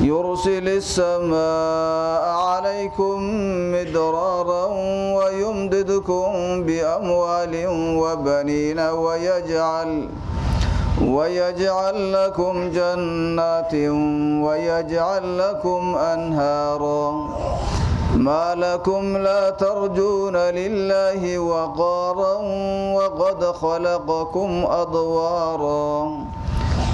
يرسل السماء عليكم مدرارا ويمددكم بأموال وبنين ويجعل ويجعل لكم جنات ويجعل لكم أنهارا ما لكم لا ترجون لله وقارا وقد خلقكم أضوارا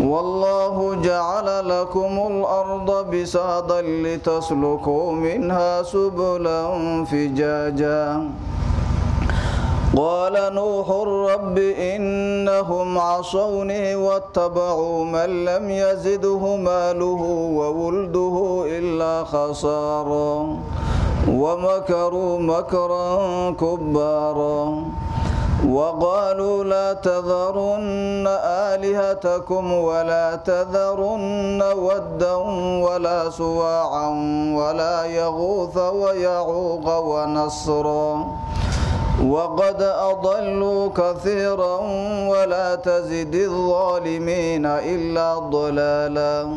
والله جعل لكم الأرض بساطا لتسلكوا منها سبلا فجاجا. قال نوح رب إنهم عصوني واتبعوا من لم يزده ماله وولده إلا خسارا. ومكروا مكرا كبارا. وقالوا لا تذرن آلهتكم ولا تذرن ودا ولا سواعا ولا يغوث ويعوق ونصرا وقد أضلوا كثيرا ولا تزد الظالمين إلا ضلالا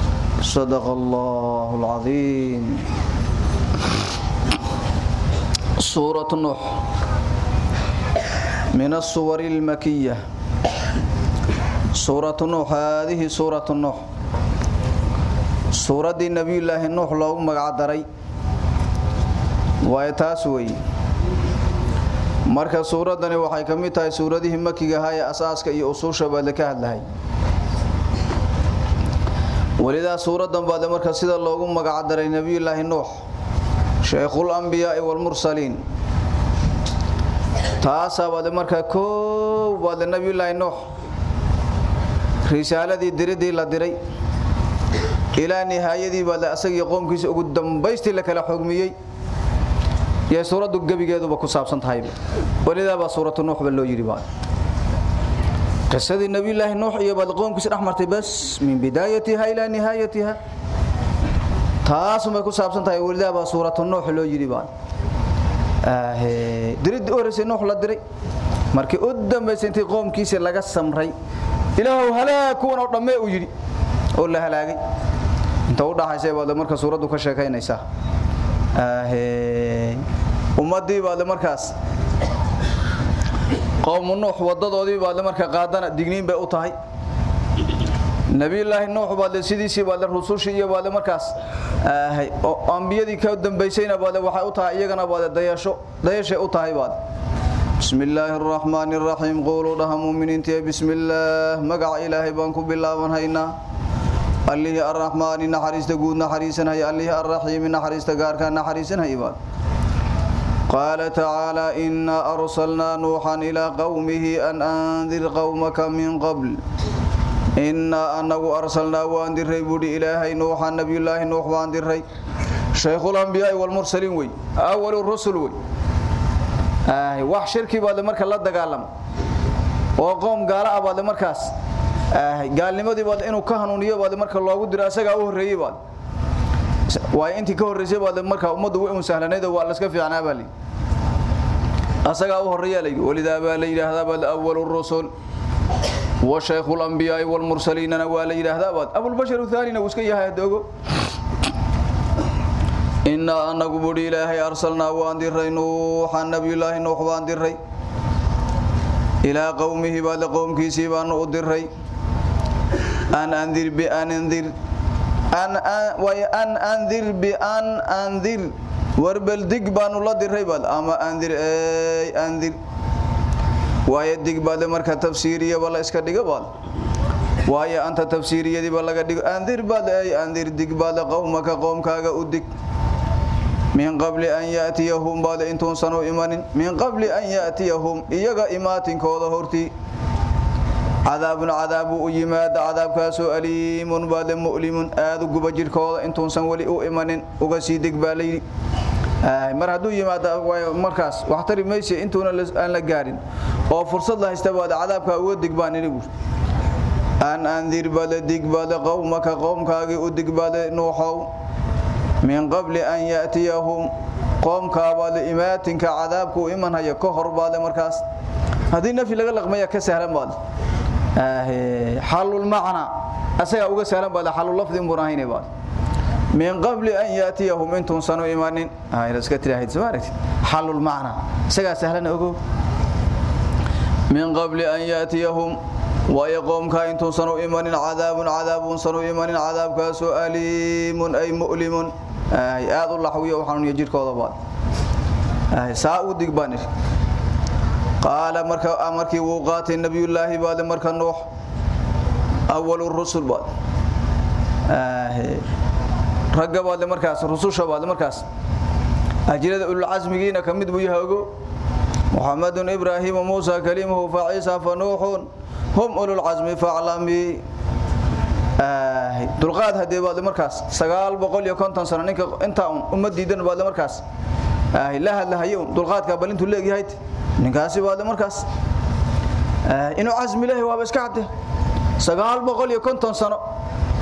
صدق الله العظيم. سورة نوح. من الصور المكية. سورة نوح هذه سورة نوح. سورة النبي الله نوح لو مقعدري ويتاسوي مركز سورة دني وحي كميتها سورة دي همكي هاي أساسك يأسوش بلكه اللهي walidaa suuradan baad marka sida loogu magac daray nabiyullaahi nuux shaykhul anbiyaa wal mursaliin taasa baad marka koow baad nabiyullaahi nuux risaaladii diridii la diray ilaa nihaayadii baad asagii qoomkiisa ugu dambaystii la kala xugmiyey yay suuraddu gebigeeduba ku saabsan tahay walidaa baa suuratu nuux ba loo yidhi baa qoomkiisa dhex martay bas min bidaayatiha ilaa nihaayatiha taasumay ku saabsan tahay walidaa baa suuratu nuux loo yidhi baa diridii u horreysay nuux la diray markii u dambaysay intii qoomkiisii laga samray ilaahow halaag kuwan oo dhammee uu yidhi oo la halaagay inta u dhaxaysay baad marka suuraddu ka sheekaynaysaa ummadii baad markaas qowmu nuux wadadoodii baad marka qaadana digniin bay u tahay nabiyullaahi nuux baad sidiisii baad rusushii iyo baad markaas ambiyadii ka dambaysayna baad waxay u tahay iyagana baad dayasho dayashay u tahay baad بسم الله الرحمن الرحيم قولوا ده مؤمنين تي بسم الله مقع إلهي بانكو بالله هينا الله الرحمن نحريس تقود نحريسنا هي الله الرحيم نحريس تقارك نحريسنا هي باد قال تعالى إنا أرسلنا نوحا إلى قومه أن أنذر قومك من قبل. إنا أنه أرسلنا وأنذر بودي إلهي نوحا نبي الله نوح وأنذر شيخ الأنبياء والمرسلين وي أول الرسل وي. آه wax shirki baad marka la dagaalam oo qoom gaala ah baad markaas ah gaalnimadii baad inuu ka hanuuniyo baad marka loogu diro asaga u horeeyay baad way intii ka horeysay baad marka umadu way u sahlanayd waa la iska fiicnaa bali asaga u horeeyay walidaa baa la yiraahdaa baad awwalur rusul wa shaykhul anbiyaa wal mursaliin waa la yiraahdaa baad abul bashar thaani uu iska yahay dogo إنا أنك بدي إلهي أرسلنا وأنذر نوح النبي الله نوح وأنذر إلى قومه بعد قوم كيسي بان أدر أن أنذر بأن أنذر أن وأن أنذر بأن أنذر. وربل دق بان الله در بعد أما أنذر أي أنذر. وهي دق بعد مركة تفسيرية ولا إسكا دق بعد وهي أنت تفسيرية دي بلا دق أنذر بعد أي أنذر دق بعد قومك قوم كاغا أدق من قبل أن يأتيهم بعد إنتون سنو إيمان من قبل أن يأتيهم إيغا إماتين كودا هورتي. عذاب عذاب يماد عذاب كاسو أليم بعد مؤلم آذو قبجر كودا إنتون سنولي أو إيمان أغسيدك بالي آه mar haduu yimaado markaas wax tari meesha intuuna aan la gaarin oo fursad la haysta baad cadaabka uga digbaan inigu aan andir bal digbada qawmaka qawmkaagi u digbada nuuxow min qabli an yaatiyahum qoomka baad imaatinka cadaabku iman haya ka hor baad markaas hadii nafi laga laqmaya ka sahlan baad ah halul macna asaga uga sahlan baad halul lafdin burahine baad min qabli an yaatiyahum intum sanu imanin ay iska tiraahid sawaarti halul macna asaga sahlan ogo min qabli an yaatiyahum ويقوم كاين سنو إيمان عذاب عذاب سنو إيمان عذاب كاسو أليم أي مؤلم آه آذ الله حوية وحنون يجير بعد آه ساء دقبانر قال مركا أمركي وقات النبي الله بعد مركا نوح. أول الرسل بعد. آه رقا بعد مركاس رسول بعد مركاس أجلد أولو العزمين كمد بيهاقو محمد إبراهيم وموسى كلمه فعيسى فنوح. هم أولو العزم فاعلمي آه دلقاد هدي بعد يكون تنصر إنك أنت أمد ديدن بعد مركز. آه لا هلا هيوم دلقاد قبل أنتوا بعد مركز آه إنه عزم له هو بس كعده سقال بقول يكون تنصر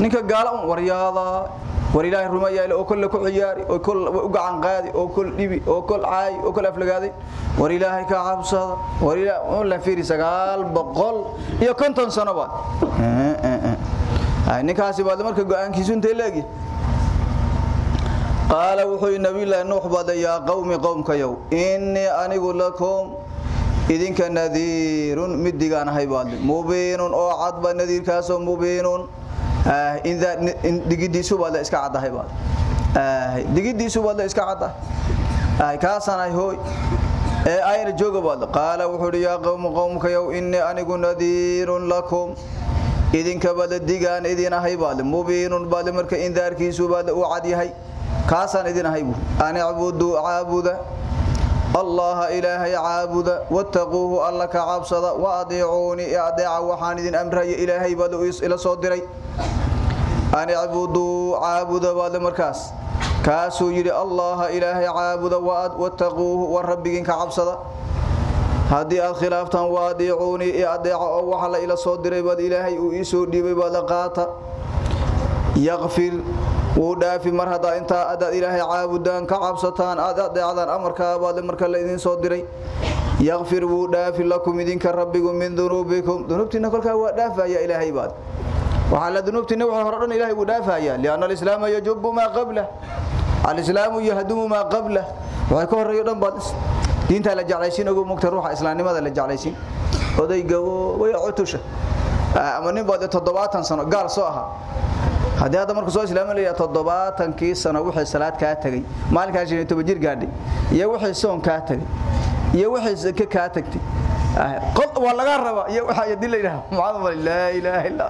إنك قال ورياضة وريلاhi rumaya oo kul ku ciyaari oo kul u gacan qaadi oo kul dhibi oo kul caay oo kul aflagaadi warilahi ka cabsada warila oo la fiiri sagaal boqol iyo konton sano baad ninkaasi baad marka go'aankiisu intee leegi qaala wuxuu nabi ilaahi nuux baad yaa qawmi qawmka yow inni anigu lakum idinka nadiirun midigaan ahay baad mubiinun oo cad ba nadiirkaas oo mubiinun in digidiisu baad iska cadahay baad digidiisu baad iska cadahay kaasanahay hooy ee ayna jooga baad qaala wuxuu yaa qawm qawmka yow inni anigu nadiirun lakum idinka bada digaan idin ahay baad mubiinun baad marka indaarkiisu baad u cad yahay kaasaan idin ahay buu an a'budu aabuda الله إله عابد واتقوه الله كعبصد وأطيعوني أطيع وحان إذن أمره إلهي بدو إلى صدري. أن اعبدوا عابد بعد مركز. كاسو يري. الله إله عابد واتقوه. والربين كعبصد هذه الخلاف تن وأطيعوني أطيع وحال إلى صدري. بعد إلهي وإسو ديبي بعد قاطع يغفر. ودافي mar hada inta aad ilaahay caabudaan ka cabsataan aad adeecdaan amarka baad marka la idin soo diray yaghfir wu daafi lakum idinka rabbigu min dunubikum dunubtina kolka waa daafaya ilaahay baad waxa la dunubtina waxa hore dhan ilaahay uu daafaya liana alislaam yajubu ma qabla alislaam yahdumu ma qabla waxa ka horeeyo dhan baad diinta la jeclaysiin ugu mugta ruuxa islaamnimada la jeclaysiin odayga way cutusha ama nin baad 7 sano gaal soo ahaa hadii hada markuu soo islaamay 7 sano wixii salaad ka tagay maalinkaas inuu toba jir gaadhay iyo wixii soon ka tagay iyo wixii zaka ka tagtay qod waa laga raba iyo waxa ay dilayna maadama la ilaaha illa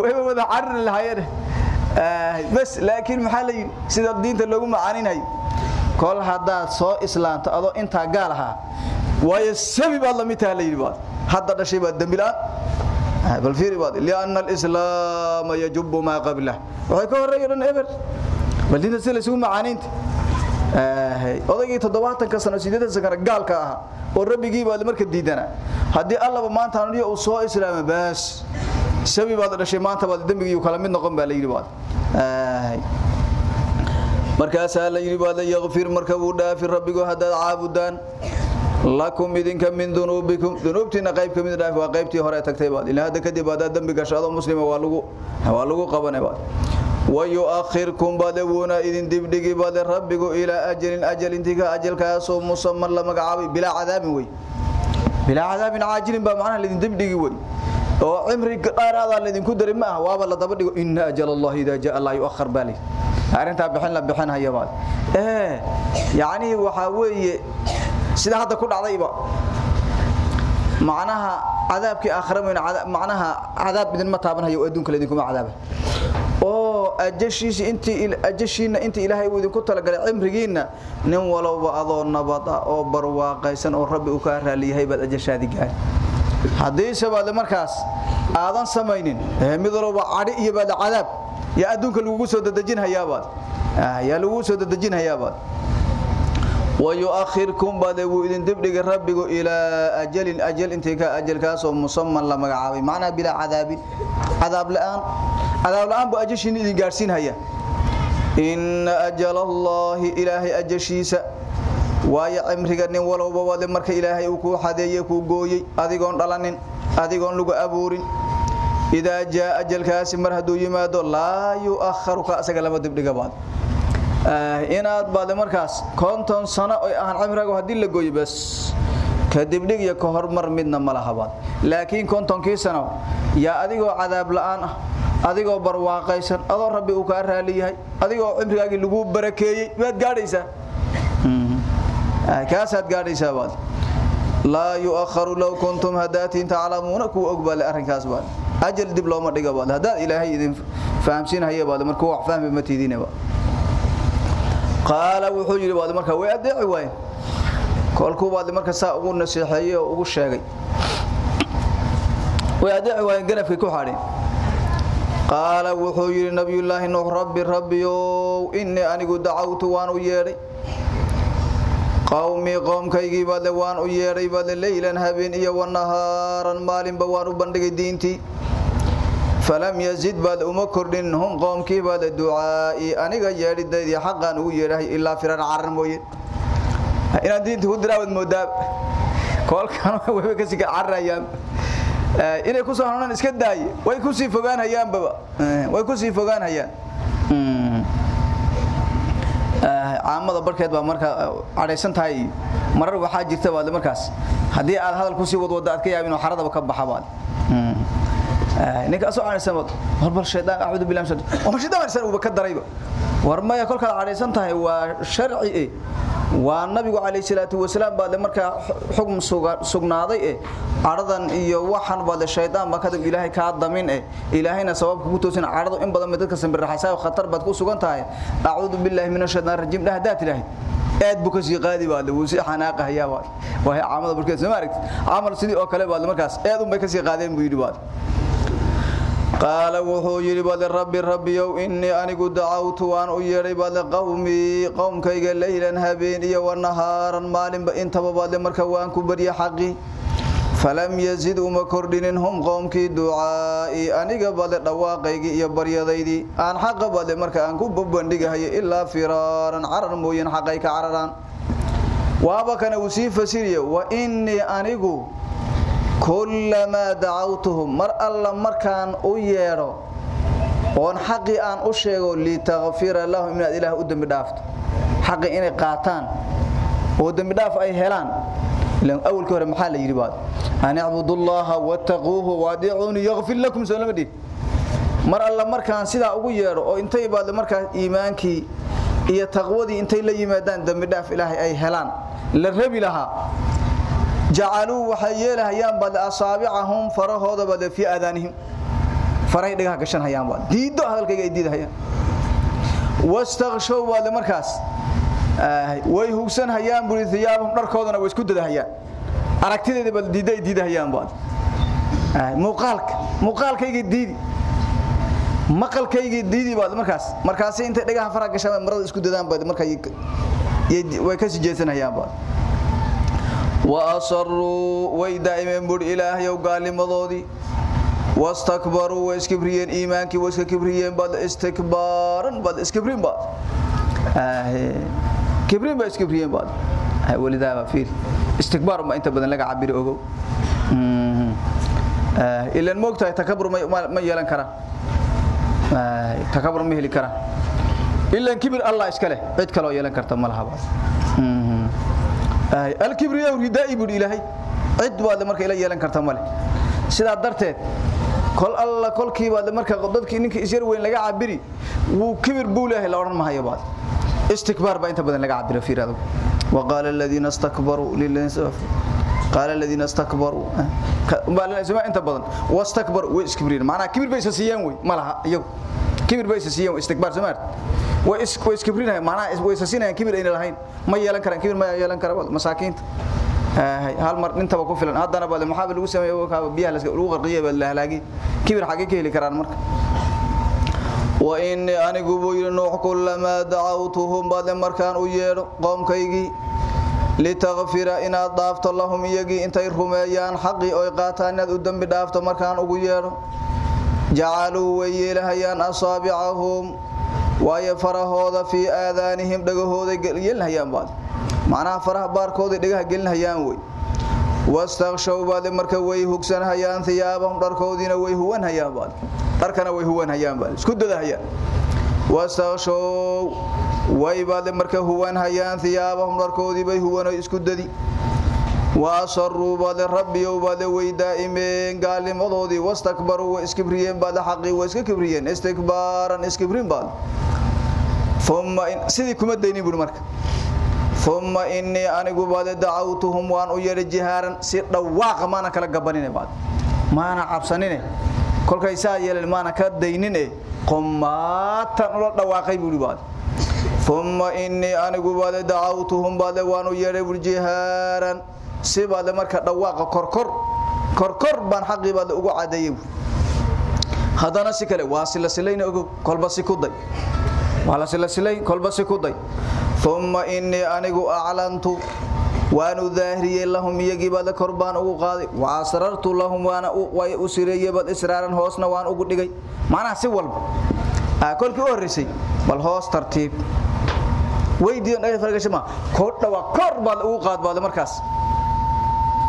way wada carin lahayeen bas laakiin maxaa la sida diinta loogu macaaninayo kol hadaa soo islaanta adoo inta gaal ahaa way sabi baad la mid tahay hadda dhashay baad dambilaan bal fiiri baad lian al-islam yajub ma qabla waxay ka horeeyeen eber bal dinta sida isugu macaaninta ee odagii 70 ka sano 80 sano gaalka ah oo rabbigii baad marka diidana hadii allaba maanta aniyo uu soo islaama bas sabi baad dhashay maanta baad dambigii kala mid noqon baa la yiri baad ee markaas la yiri baad yaghfir marka uu dhaafi rabbigu hadaa caabudaan lakum idinka min dunubikum dunubtina qayb kamid dhaaf waa qaybtii hore tagtay baad ilaa hada kadib aad dambi gashado muslima waa lagu waa lagu qabanay baad ويؤخركم بدونا إذن دبدغي بد ربكم إلى أجل أجل انتك أجل كاسو مسمى لمقعابي بلا عذاب وي بلا عذاب عاجل بمعنى الذين دبدغي وي oo cimri qaarada la idinku darin ma waaba la daba dhigo inna ajal allah ida jaa allah yuakhir bali arinta bixin la bixin hayabaad ee yaani waxa weeye sida hadda ku dhacdayba macnaha cadaabki aakhirameena macnaha cadaab idin ma taabanayo adduunka la idinku ma cadaaba oo ajashiisi intii ajashiina intii ilaahay uu idinku talagalay cimrigiina nin walowba adoo nabad ah oo barwaaqaysan oo rabbi uu ka raaliyahay baad ajashaadi gaar hadii sabaad markaas aadan samaynin mid walba cadi iyo baad cadaab ya adduunka lagu soo dadajin hayaabaad ya lagu soo dadajin hayaabaad ويؤخركم بعد وإذن دبدغ ربك إلى أجل أجل انتك أجل كاسو مسمى لما قعابي معنى بلا عذاب. عذاب الآن. عذاب الآن بأجشين إذن قارسين هيا؟ إن أجل الله إلهي أجشيس وايا عمرك نين ولو بواد مرك إلهي وكو حدي كو غوي أديغون دلانين. أديغون لغو أبورين. إذا جاء أجل كاس مرهدو يمادو لا يؤخر كأسك لما دبدغ بعد. Inaad baad markaas konton sano oo aan cimriga hadii la gooyo bas kadib dhig iyo ka hormar midna ma lahabaad laakiin kontonkii sano yaa adigoo cadaab la'aan ah adigoo barwaaqaysan adoo rabbi uu ka raaliyahay adigoo cimrigaagii lagu barakeeyay waad gaadhaysaa kaasaad gaadhaysaa baad laa yu'akharu law kuntum hadatin ta'lamuuna ku ogbal arrinkaas baad ajal dib looma dhiga baad hadaa ilaahay idin fahamsiinaya baad markuu wax fahmi ma tiidinaba qaala wuxuu yiri waad marka way adeeci waay kolku waad marka saa ugu nasiixeeyay oo ugu sheegay way adeeci waay ganafkii ku xadhin qaala wuxuu yiri nabiyullaahi nuux rabbi rabbiyo inni anigu dacawtu waan u yeedhay qawmi qoomkaygii baad waan u yeedhay baad leeylan habeen iyo wanahaaran maalinba waan u bandhigay diintii فلم يزد بعد أم كردين هم قوم كي بعد دعائي أنا جاري دايدي حقا هو يراه إلا فران عرن موين إن دين تهدرا والمداب كل كانوا وهو كسيك عرن أيام. إن يكون هنا نسكت داي. ويكون سي فوقان أيام بابا. ويكون سي فوقان أيام. caamada barkeed baa marka cadhaysan tahay marar waxaa jirta baad markaas haddii aad hadal ku sii wadwada aad ka yaabin oo xaradaba ka baxa baad ninka asoo aanaysan wad warbal shaydaan a'uudu billahi min shaytaan oo shaydaan san uu ka darayba war maya kolka cadhaysan tahay waa sharci waa nabigu calayhi salaatu wasalaam baad markaa xukm sugnaaday ee caradan iyo waxan baad shaydaan ba kadib ilaahay ka damin ee ilaahayna sababku ku toosin caradu in badan dadka sanbirraxaysaa khatar baad ku sugan tahay a'uudu billahi minash shaytaanir rajiim dhahdaat ilaahay aad buu ka sii qaadi baad uu si xanaaqayaa baad waa caamada barkeed soo maaragtay amal sidii oo kale baad markaas aad u bay ka sii qaadeen buu yiri قال وحو يري بل ربي ربي يو إني أنيق دعوت وان أيري بل قومي قوم كيغ ليلا هبين إيا ونهارا مالين بإنت ببال مركا وأن كبري حقي. فلم يزد أم كردنهم قوم كي دعائي أنيق بل دواقيغ إيا بريضيدي أن حق بل مركا أن كببندق هي إلا فرارا عرر موين حقيك عرران وابا وسيف سيريا وإني أنيق kullamaa dacawtuhum mar alla markaan u yeedho oon xaqii aan u sheego litakfira lahum inaad ilaah u dembi dhaafto xaqii inay qaataan oo dembi dhaaf ay helaan ilan awalkii hore maxaa la yidhi baad an icbudullaha wattaquuhu waadiicuuni yakfir lakum soo lama dhihi mar alla markaan sidaa ugu yeedho oo intay baad markaas iimaankii iyo taqwadii intay la yimaadaan dembi dhaaf ilaahay ay helaan la rabi lahaa jacaluu waxay yeelahayaan bad asaabicahum farahooda bad fi aadanihim faray dhigaha gashan hayaan bad diido hadalkayga ay diidahayaan wastaghshaw bad markaas way hugsan hayaan buri thiyaabum dharkoodana way isku dadahayaan aragtideeda bad diido ay diidahayaan bad muuqaalka muuqaalkayga diidi maqalkayga diidi bad markaas markaas inta dhigaha faraha gashan marada isku dadaan bad markay way ka sijeesanayaan bad وأصروا ويدائما بر إلهي وقال مضودي. واستكبروا وإسكبريين إيمانك وإسكبريين بعد استكبارا بعد اسكبرين بعد. آه. كبرين بعد إسكبريين بعد. آه ولذا ما فيه استكبار ما أنت بدن لك عبير أوجو آه. إلا الموقت تكبر ما ما يلان كرا. آه. تكبر ما يهلي كرا. إلا كبر الله إسكاله. عد كلا يلان كرتا ملها بعد alkibriya ridaa'i buu ilaahay cid baad marka ila yeelan karta male sida darteed kol alla kolkii baad marka dadkii ninka isyar weyn laga cabiri wuu kibir buu leeyahay la oran mahayo baad istikbaar ba inta badan laga cabiro fiirado وقال الذين استكبروا للانسف قال الذين استكبروا قال اسمع انت بدن واستكبروا واسكبرين معناها كبر بيس سيان وي مالها يو كبر بيس سيان استكبار سمعت واسكبرين معناها ويسسين كبر إن لهين ما يلان كران كبر ما يلان كران مساكين hal mar intaba ku filan hadana baa maxaa lagu sameeyo ka biyaha la lagu qarqiyo baa la halaagi kibir xaqi ka heli karaan marka wa in anigu buu yiri noox kullama da'awtuhum baa markaan u yeero qoomkaygii litaghfira ina daafto lahum iyagi intay rumeeyaan xaqi oo qaataan inaad u dambi dhaafto markaan ugu yeero jacaluu wayelahayaan asaabicahum waayo farahooda fii aadaanihim dhagahooda gelinhayaan baad macnaha faraha baarkooda dhagaha gelinhayaan wey wastakshaw baad marka way hugsanhayaan thiyaabahum dharkoodiina way huwanhayaan baad dharkana way huwanhayaan baad isku dadahayaan wastakshaw way baad marka huwanhayaan thiyaabahum dharkoodii bay huwano isku dadi وأصروا بعد ربي وبعد ويدائمين قال مضودي واستكبروا وإسكبريين بعد حقي وإسكبريين. استكبارا اسكبرين بعد. ثم إن سيدكم الديني بالمرك ثم إني أنا بعد دعوتهم وأن أير جهارا. سير دواق ما أنا كلا قبنين بعد. ما أنا عبسنين كل كيسا يل ما أنا كدينين قماتا نور دواقي بولي بعد. ثم إني أنا بعد دعوتهم بعد وأن أير جهارا. Si baad marka dhawaaqa korkor korkor baan xaqi baad ugu cadeeyay hadana si kale waa sila silayna ugu kolba si ku day wala sila silay kolba si ku day thumma inni anigu a'lantu waanu daahiriyay lahum yagi baad korbaan ugu qaaday wa asrartu lahum waana way usiriyay baad israaran hoosna waan ugu dhigay macnaha si walba kolkii u horeysay bal hoos tartiib weydiin ay fargashama kor dhawa kor baad ugu qaad baad markaas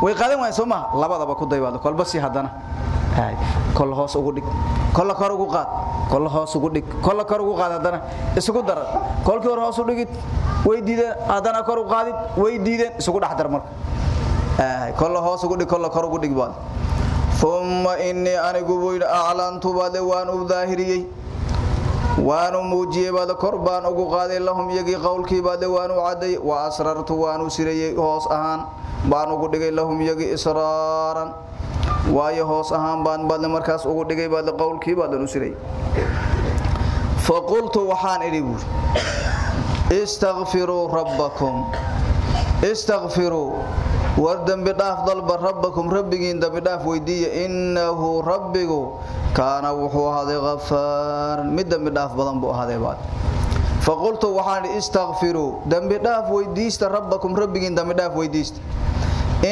way qaadan waayeen soo maaha labadaba ku daybaado kolba si hadana hay kol hoos ugu dhig kol kor ugu qaad kol hoos ugu dhig kol kor ugu qaad hadana isugu dar kolkii hor hoos u dhigid way diideen hadana kor u qaadid way diideen isugu dhax dar marka ay kol hoos ugu dhig kol kor ugu dhig baad thumma inni anigu wayna a'lantu baad waan u daahiriyay waanu muujiyey baad kor baan ugu qaaday lahum iyagii qowlkii baad waanu caday wa asrartu waanu sirayey hoos ahaan baan ugu dhigay lahum iyagii israaran. Waayo hoos ahaan baan baad markaas ugu dhigay baad qowlkii baad u siray faqultu waxaan idhi buur istaghfiruu rabbakum istaghfiruu war dambi dhaaf dalba rabbakum rabbigiin dambi dhaaf weydiiya innahu rabbigu kaana wuxuu ahaaday khafaaran mid dambi dhaaf badan buu ahaaday baad faqultu waxaan idhi istaghfiruu dambi dhaaf weydiista rabbakum rabbigiin dambi dhaaf weydiista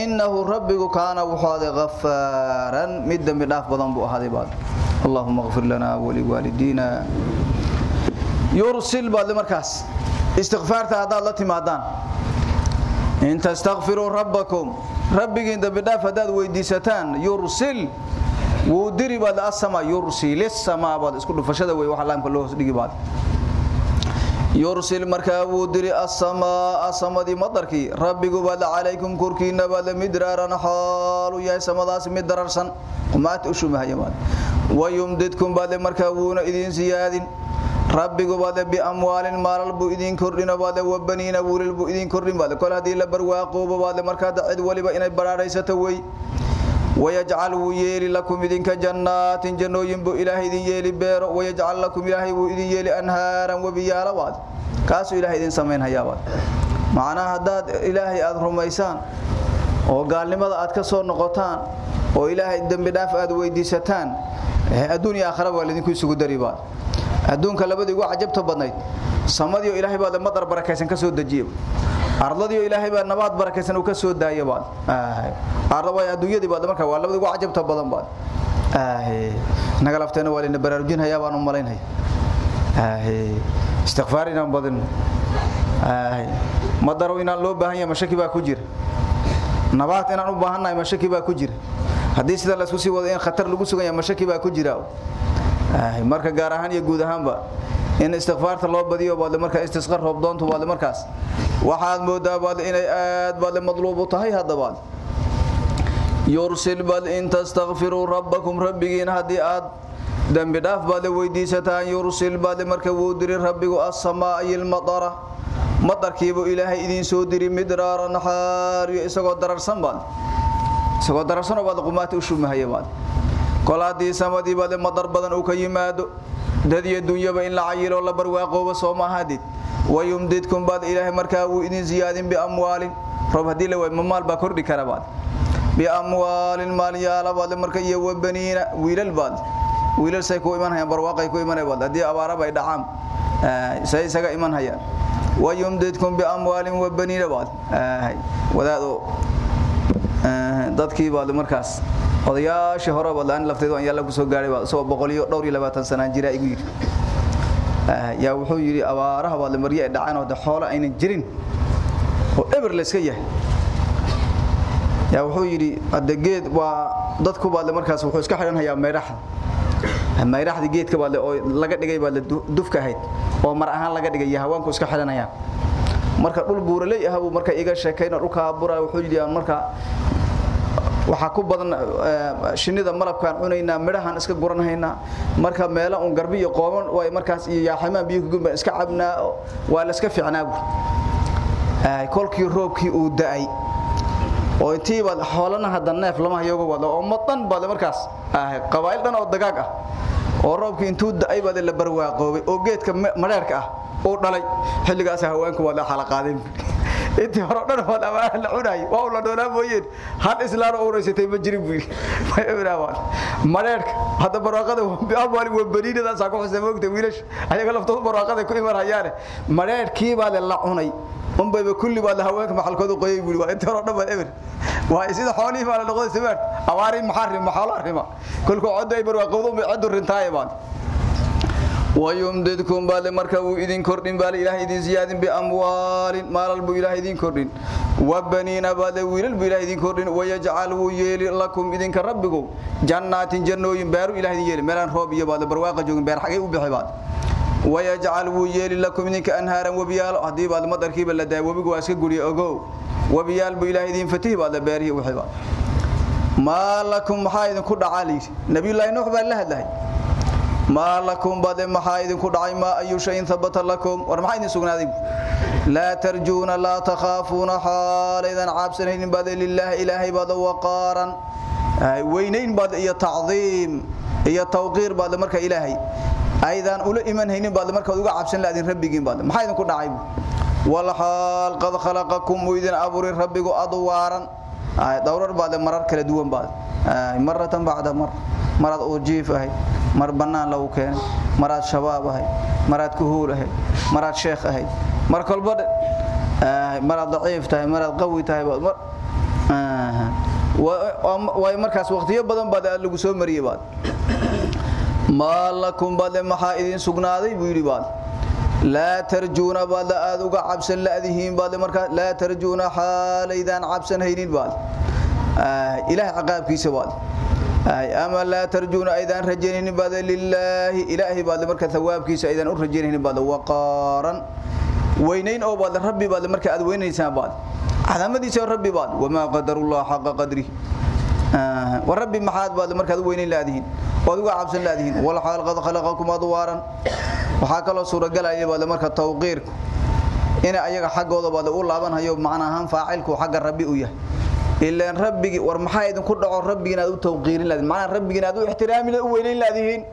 innahu rabbigu kaana wuxuu ahaaday khafaaran mid dambi dhaaf badan buu ahaaday baad allahumma ighfir lana waliwaalidiina yursil baad markaas istighfaarta haddaad la timaadaan in tastaghfiruu rabbakum rabbigiin dambi dhaaf haddaad weydiisataan yursil wuu diri baad asama yursilis samaa baad isku dhufashada wey waxa laamka loo dhigi baad yursil markaa wuu diri asamaa samadii madarkii rabbigu baad calaykum korkiina baad midraaran xaalu yahay samadaas mid dararsan qumaat u shumahaya baad wayumdidkum baad markaa wuuna idin siyaadin rabbigu baad biamwaalin maalal buu idin kordhina baad wabaniina wulil buu idin kordhin baad kol hadii la barwaaqoobo baad markaa cid waliba inay baraaraysato way ويجعل ويلي لكم إذنك جنات جنوين بو إلهي إذن يلي بيرو ويجعل لكم إلهي وإذن يلي أنهارا وبيالا واد كاسو إلهي إذن سمين هيا واد معناها هداد إلهي أذ رميسان وقال لماذا أتكسور نقطان وإلهي الدنب دافع أذ ويديستان الدنيا آخرة والذين كي سقو دريبان الدنيا كالبدي وعجبت بدنيت سمديو إلهي بعد مطر بركيسن كسو دجيب ardadii ilaahay baa nabaad barakaysan uu ka soo daayay ah arday adduunyadii baad markaa waa labada ugu cajabta badan baad ah naga lafteena waa in baraarujin haya baan u malaynay ah istighfar inaan badan ah madaro inaan loo baahan yahay mashaki baa ku jira nabaad inaan u baahannahay mashaki baa ku jira hadii sida la isku sii in khatar lagu sugan yahay mashaki baa ku jira ah marka gaar ahaan iyo guud ahaanba in istighfaarta loo badiyo baad marka istisqar roob doonto baad markaas waxaad moodaa baad inay aad baad madluubu tahay hadaba yursil bal in tastaghfiru rabbakum rabbigiin hadii aad dambi dhaaf baad weydiisataan yursil baad marka wuu diri rabbigu as-samaa il matara madarkiibu ilaahay idin soo diri midraaran xaariyo isagoo dararsan baad isagoo dararsan baad qumaati u shumahaya baad kolaadii samadii baad madar badan uu ka yimaado dad iyo dunyaba in la cayilo la barwaaqooba soo maahadid wayumdidkum baad ilaahay markaa uu idin ziyaadin biamwaalin roob hadii la waayo maal baa kordhi kara baad biamwaalin maal yaala baad marka iyo wabaniina wiilal baad wiilal say ku iman hayaan barwaaqay ku iman baad hadii abaara bay dhacaan say isaga iman hayaan wayumdidkum biamwaalin wabaniina baad wadaado dadkii baad markaas odayaasha hore badan lafteedu aan yalla ku soo gaaray baad soo boqoliyo dhowr iyo labaatan sano jira igu yiri yaa wuxuu yiri abaaraha baad mariye dhacaan oo xoolo aynan jirin oo eber la iska yahay yaa wuxuu yiri adegeed waa dadku baad markaas wuxuu iska xiran hayaa meeraxda geedka baad oo laga dhigay baad dufka ahayd oo mar ahaan laga dhigay hawaanku iska xiranayaan marka dhul buuraley ah buu marka iga sheekayna dhulka buura wuxuu yiri marka waxa ku badan shinida malabkaan cunaynaa midhahan iska guranaynaa marka meelo un garbi iyo qooban way markaas iyo yaaxamaan biyo gumba iska cabnaa waa la iska fiicnaa ay kolkii roobkii uu daay oo intii baad xoolana hadda neef lama hayogo wada oo madan baad markaas ah qabaayil dhan oo dagaag ah oo roobkii intuu daay baad la barwaaqoobay oo geedka madheerka ah oo dhalay xilligaas haweenku wada xalaqaadeen intii hore dhan wada ama la cunay waa la doonaa mooyeen hal islaan oo ureysatay ma jirin buu may ibraahim mareerka hada barwaaqada biamwali wa baniinada saa ku xisay moogta wiilash ayaga laftooda barwaaqada ku iman hayaan mareerkii baa la cunay unbayba kulli baa la haweenka maxalkooda qoyay buu waa intii hore dhan baa eber waa sida xoolihii baa la noqday sameer awaari maxarim maxaala rima kulku cod ay barwaaqowdo ma cod rintaay baan ويمددكم بال مركب إذن كردين بال إله إذن زياد بأموال مال البو إله إذن كردين وبنين بال ويل البو إله إذن كردين ويجعل ويل لكم إذن كربكم جنات جنوين بارو إله إذن يل ملان خوب يبال برواق جوين بار حقي وبحباد ويجعل ويل لكم إذن كأنهارا وبيال هدي بال مدر كيب لدى وبيقوا أسك قولي أقو وبيال بو إله إذن فتيه بال باري وحباد ما لكم حايد كل عالي نبي الله نوح بال الله الله ما لكم بعد ما حايدن كدعي ما أي شيء ثبت لكم. ورما حايدن سغنادي لا ترجون لا تخافون حال. إذا عابسنين بعد لله إلهي بعد وقارا. وينين بعد إيا تعظيم إيا توقير بعد مركا إلهي. أيضا أولا إيمان هينين بعد مركا دوغا عابسن لأدين ربكين بعد. ما حايدن كدعي والحال قد خلقكم وإذن أبوري ربكو أدوارا. دورر بعد مرر كلا دوان بعد مرة بعد مرة مرad oo jiif ahay mar banaan lagu keenay marad shabaab ahay marad kuhuul ahay marad sheekh ahay mar kolba marad daciif tahay marad qawi tahay mar way markaas waqtiyo badan baad lagu soo mariyay baad ma lakum baad maxaa idin sugnaaday buu yiri baad لا ترجون بعد أذوق عبسن لأذهين بعد مركا. لا ترجون حال إذا عبسن هينين بعد. آه إله عقاب كيس بعد. أما لا ترجون أيضا رجينين بعد لله. إلهي بعد مركة ثواب كيس أيضا رجينين بعد وقارا وينين أو بعد ربي بعد مركة أدوين إنسان بعد. هذا ما ديس ربي بعد. وما قدر الله حق قدره. آه والربي محاد بعد مركة أدوين لهذين وذو عبس لهذين والحال قد خلقكم أدوارا وحاكا سورة قال أيه بعد مركة توقيرك إن أيها حقه بعد أول لابن هيو معنا هم فاعلك وحق الربي وياه إلا ربي ورمحا إذن كل دعو ربي نادو توقيرين لذين معنى ربي نادو احترامي لأولين لذين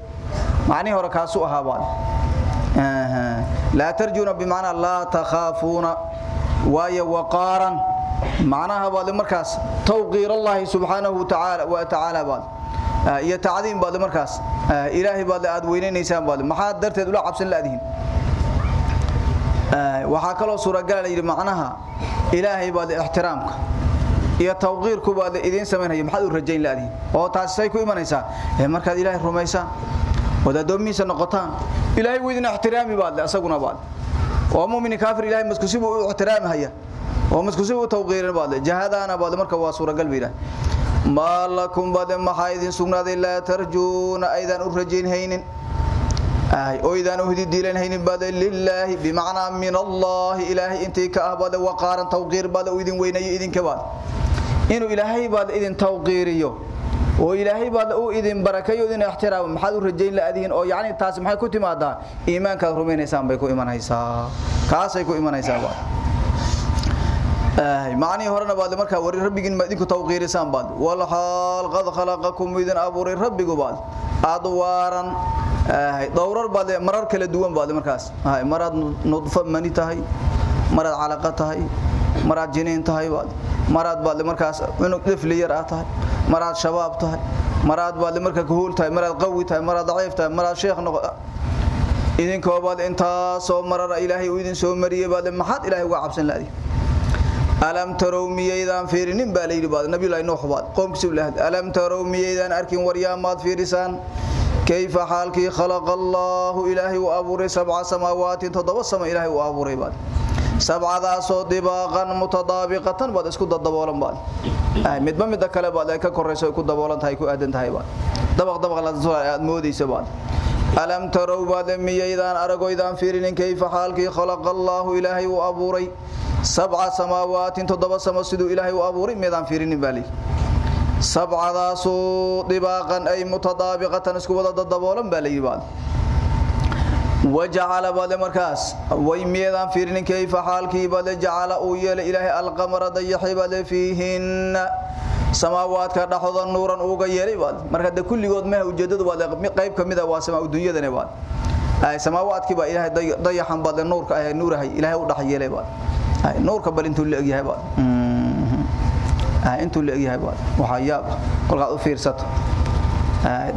معنى هو ركاسو أهابان آه. لا ترجون بمعنى لا تخافون ويا وقارا معناها بعد مركز توقير الله سبحانه وتعالى وتعالى بعد آه بعد مركز آه إلهي بعد أدوينين إنسان بعد محاد درت دولا عبسن لذين آه وحاكلو سورة قال لي معناها إلهي بعد احترامك iyo tawqiirku baad idin sameeyay maxaad u rajayn laadi oo taasay ku imanaysaa ee markaad ilaahay rumaysaa wada doomiisa noqotaan ilaahay weydina ixtiraami baad asaguna baad oo muumini kaafir ilaahay maskusibu u ixtiraamaya oo maskusibu tawqiirin baad jahadana baad marka waa suuragal biira la tarjuuna aydan u rajayn haynin ay oo idan u hidiilan haynin baad lillahi bimaana min allah ilaahi intii ka ah baad waqaran tawqiir baad u idin weynayo idin ka baad inuu ilaahay baad idin tawqiiriyo oo ilaahay baad uu idin barakayo idin ixtiraam maxaad u rajayn laadiin oo yaani taas maxay ku timaadaa iimaanka rumaynaysaan bay ku imanaysaa kaasay ku imanaysaa baad ay maani horena baad marka wari rabbigin ma idinku tawqiirisaan baad wal hal qad khalaqakum idin aburi rabbigu baad adwaran ay dawrar baad marar kala duwan baad markaas ay marad nudfa mani tahay marad calaqa tahay marad jiniin tahay baad marad baad markaas cunug difli yar ah tahay marad shabaab tahay marad baad markaa kuhul tahay marad qawi tahay marad daciif tahay marad sheekh noqo idin koobaad inta soo marar ilaahay uu idin soo mariyay baad maxad ilaahay uga cabsan laadi alam taraw miyaydan fiirinin baa leeydi baad nabi ilaahay nuux baad qoomkiisu lahayd alam taraw miyaydan arkin waryaamaad fiirisan كيف حالك خلق الله إلهي وأبوري سبع سماوات تضبط سما إلهي وأبوري بعد sabcadaasoo dibaaqan mutadaabaqatan baad isku dadaboolan baad ay midba midda kale baad ay ka koreyso ku daboolan tahay ku aadan tahay baad dabaq dabaq la soo aad moodayso baad baad miyaydan aragoydaan fiirinin kayfa xaalkii khalaqa allah ilaahi wa abuuray sabca samaawatin toddoba sama siduu ilaahi u abuuray miyadaan fiirinin baali sabcadaasoo dibaaqan ay mutadaabaqatan isku wada dadaboolan baa la yidhi baad وجعل بعد مركز ويميدان فيرن كيف حالك بعد جعل اويل اله القمر ضيحي بعد فيهن سماوات كدخد نورا اوغا يلي بعد marka de kulligood ma ujeedadu baad qayb kamida waa samaa dunyadana baad ay samaawaadki ba ilaahay dayaxan baad nuurka ay nuurahay ilaahay u dhax yeelay baad ay nuurka bal intuu leeg yahay baad ay intuu leeg yahay baad waxa yaab kolkaad u fiirsato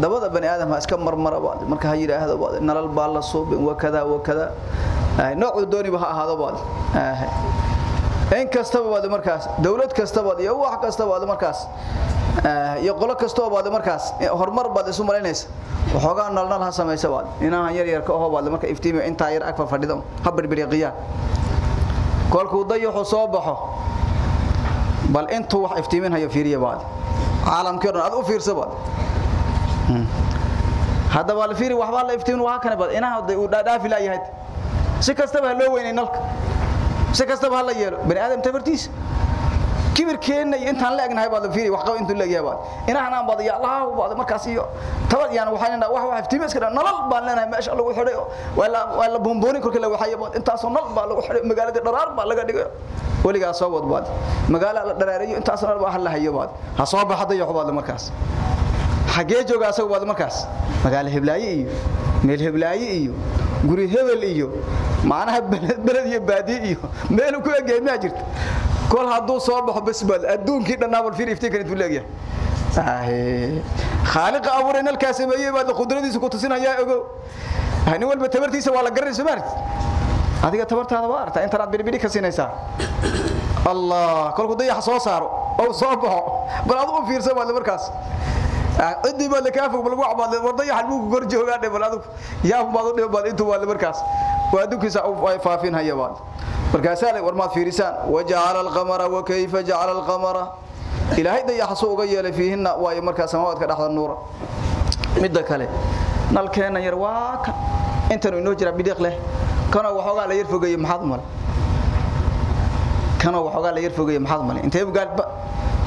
dabada bani aadamka iska marmara baad marka ha yiraahdo nalal baa la soo bin wakada wakada nooc dooni ba ahaado baad in kastaba baad markaas dawlad kastaba iyo wax kastaba baad markaas iyo qolo kastaba baad markaas horumar baad isu maleynaysa waxoogaa nalnal ha samaysa baad inaan yar yar ka oo baad marka iftiimi inta yar ag fadhido ha birbiriqiya kolkuu dayaxu soo baxo bal intuu wax iftiimin hayo fiiriya baad caalamkii dhan aad u fiirsa hadda wal fiiri waxba la iftiin waxa kana bad inaha uu dhaafi la yahay si kastaba loo weynay nalka si kastaba la yeelo bani aadam tabartiis kibirkeena intaan la egnahay baad fiiri wax qab intuu la yahay baad inaana baad ya allah baad markaas iyo tabad yaan waxaan wax wax iftiimis kada nalal baan leenahay meesha lagu xidhay wala wala bombooni korka la waxay baad intaas nal baa lagu xidhay magaalada dharaar baa laga dhigay waligaa soo wad baad magaala la dharaariyo intaas nal baa la hayo baad ha soo baxday wax baad markaas xagee jooga asagu baad markaas magaala heblaaye iyo meel heblaaye iyo guri hebel iyo macnaha beled iyo baadiye iyo meel ku egeemaa jirta kol hadduu soo baxo basbal adduunkii dhannaabal fiir iftiinkan intuu leegyahay khaaliqa abuuray nalkaa sameeyey baad qudradiisa ku tusinayaa ogow nin walba tabartiisa waa la garanay soo maalit adiga tabartaada waa artaa intanaad bidhibidhi ka siinaysaa allah kolku dayax soo saaro oo soo baxo bal adu u fiirsa baad markaas cidii baad kaa fog bal wax baad war dayax buu gor joogaa dhe bal adu yaa baad u dhib baad intuu baad markaas waa adduunkiisa ay faafin haya baad markaasaa war maad fiirisaan wajacala alqamara wakayfa jacala alqamara ilaahay dayaxasu uga yeelay fiihinna waayo markaa samaawaadka dhexda nuura midda kale nalkeena yar waa ka intanu inoo jira bidhiiq leh kana waxoogaa la yar fogeeye maxaad male kana waxoogaa la yar fogeeye maxaad male intee gaadba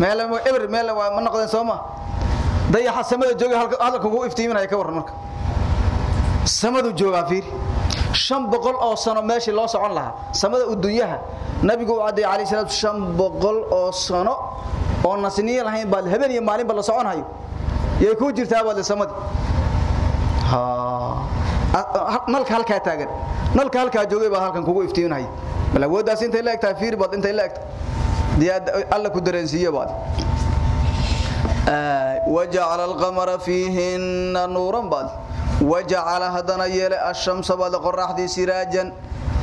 meel eber meel waa ma noqdeen soo ma dayaxa samada jooga hadalka kugu iftiiminaya ka warran marka samadu fiiri shan boqol oo sano meeshii loo socon lahaa samada udunyaha nabigu uu cadday calayhi salaatu shan boqol oo sano oo nasniye lahayn baad habeen iyo maalinba la socon hayo yay ku jirtaa baad samadii nalka halkaa taagan nalka halkaa joogay baad halkan kugu iftiiminaya bal awooddaas intay la egtahay fiiri baad intay egtahay dee alla ku dareensiiye baad wajacala alqamara fiihinna nuuran baad wajacala haddana yeelay ashamsa baad qoraxdii siraajan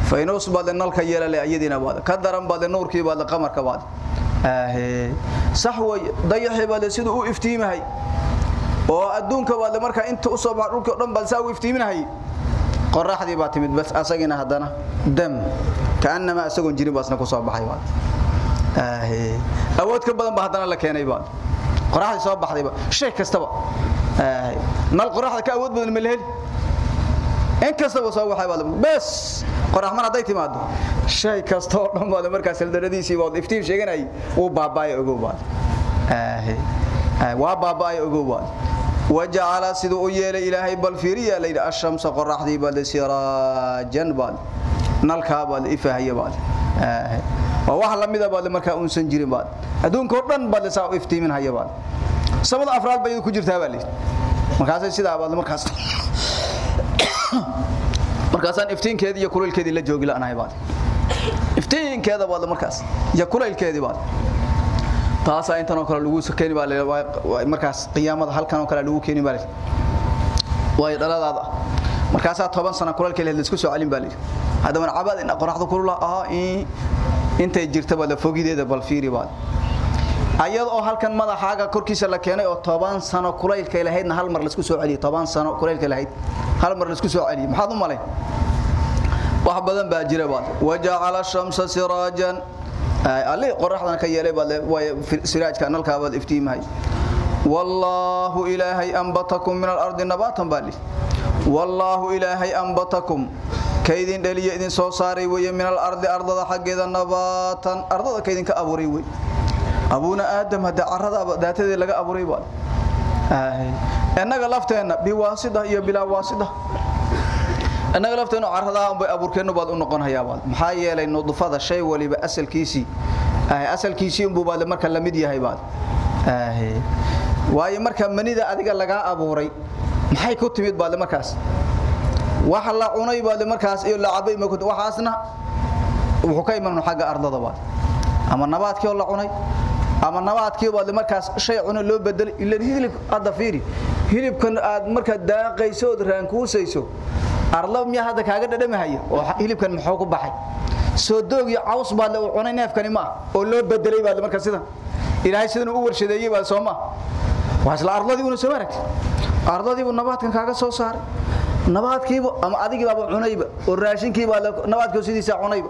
faynuus baad nalka yeelale ayadiina baad ka daran baad nuurkii baad qamarka baad sax way dayaxii baad siduu u iftiimahay oo adduunka baad marka inta u soo bax dhulka dhan baad saa u iftiiminahay qoraxdii baa timid bas asagina haddana dam kaannama asagoon jirin baasna ku soo baxay baad awood ka badan ba haddana la keenay baad qoraxdii soo baxdayba shay kastaba nal qoraxda ka awood badan ma la heli in kastaba soo waxay baad bas qorax mar haday timaado shay dhan baad markaas saldaradiisii baad iftiin sheeganay uu baabaay ogow baad waa baabaay ogow baad wajacala siduu u yeelay ilaahay bal fiiriya layidhi ashamsa qoraxdii baad siraajan baad nalkaa baad ifahaya baad waa wax lamida baad markaa unsan jirin baad adduunka oo dhan baad saa u iftiimin haya baad samada afraad bay ku jirtaa baa leeyahay markaas sidaa baad markaas markaasaan iftiinkeedii iyo kulaylkeedii la joogi la'anahay baad iftiinkeeda baad markaas iyo kulaylkeedii baad taasa intan oo kale lagu keeni baa leeyahay markaas qiyaamada halkan oo kale lagu keeni baa leeyahay way dhaladaada markaasaa toban sano kulaylkeeda la isku soo celin baa leeyahay hadaba cabaad in qoraxda kulula ah intay jirtaba la fogideeda bal fiiri baad ayad oo halkan madaxaaga korkiisa la keenay oo toban sano kulaylka ilahaydna hal mar la isku soo celiyay toban sano kulaylka ilahayd hal mar la isku soo celiyay maxaad u malay wax badan baa jira baad wajacala shamsa siraajan ali qoraxdan ka yeelay baad way siraajka nalka baad iftiimahay wallahu ilaahi anbatakum min al-ardi nabatan bali wallahu ilaahi anbatakum kaydin dhaliya idin soo saaray weeye min al-ardi ardada xaggeeda nabatan ardada kaydin ka abuuray weeye abuuna aadam hada carada daatadii laga abuuray baad annaga lafteena biwaasida iyo bilaa waasida annaga lafteena carada aan bay abuurkeenu baad u noqon hayaa baad maxaa yeelay nudfada shay waliba asalkiisi asalkiisi inbuu baad marka la mid yahay baad waayo marka manida adiga laga abuuray maxay ku timid baad markaas waxa la cunay baad markaas iyo la cabay ma ku waxaasna wuxuu ka iman xagga ardada baad ama nabaadkii oo la cunay ama nabaadkii baad markaas shay cuno loo bedelay ila hilib hadda fiiri hilibkan aad marka daaqayso oo raankuusayso arlo miya hadda kaaga dhadhamahaya oo hilibkan muxuu ku baxay soo doog iyo caws baad la cunay neefkani ma oo loo bedelay baad marka sida ilaahay sidan u warshadeeyay baad soo ma waa isla ardadii una soo aragtay ardadii buu nabaadkan kaaga soo saaray nabaadkiiba ama adigii baaba cunayba oo raashinkii baa nabaadkii sidiisa cunayba